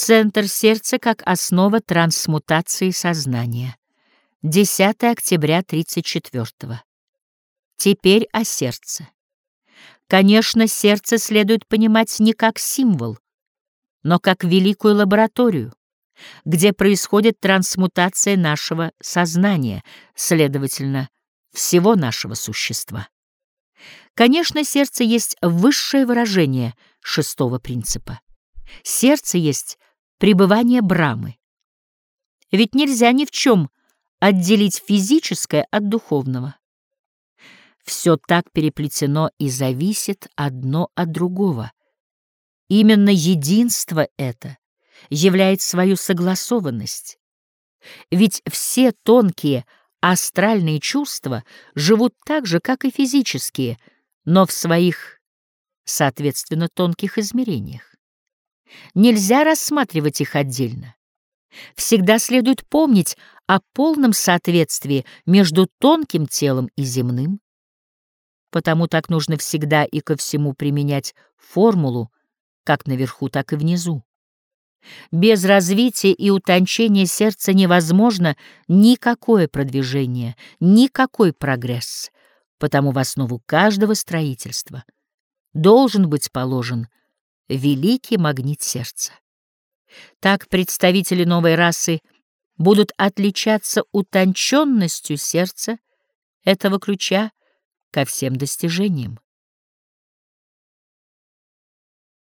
Центр сердца как основа трансмутации сознания. 10 октября 34 -го. Теперь о сердце. Конечно, сердце следует понимать не как символ, но как великую лабораторию, где происходит трансмутация нашего сознания, следовательно, всего нашего существа. Конечно, сердце есть высшее выражение шестого принципа. Сердце есть пребывание Брамы. Ведь нельзя ни в чем отделить физическое от духовного. Все так переплетено и зависит одно от другого. Именно единство это являет свою согласованность. Ведь все тонкие астральные чувства живут так же, как и физические, но в своих, соответственно, тонких измерениях. Нельзя рассматривать их отдельно. Всегда следует помнить о полном соответствии между тонким телом и земным. Потому так нужно всегда и ко всему применять формулу, как наверху, так и внизу. Без развития и утончения сердца невозможно никакое продвижение, никакой прогресс, потому в основу каждого строительства должен быть положен великий магнит сердца. Так представители новой расы будут отличаться утонченностью сердца этого ключа ко всем достижениям.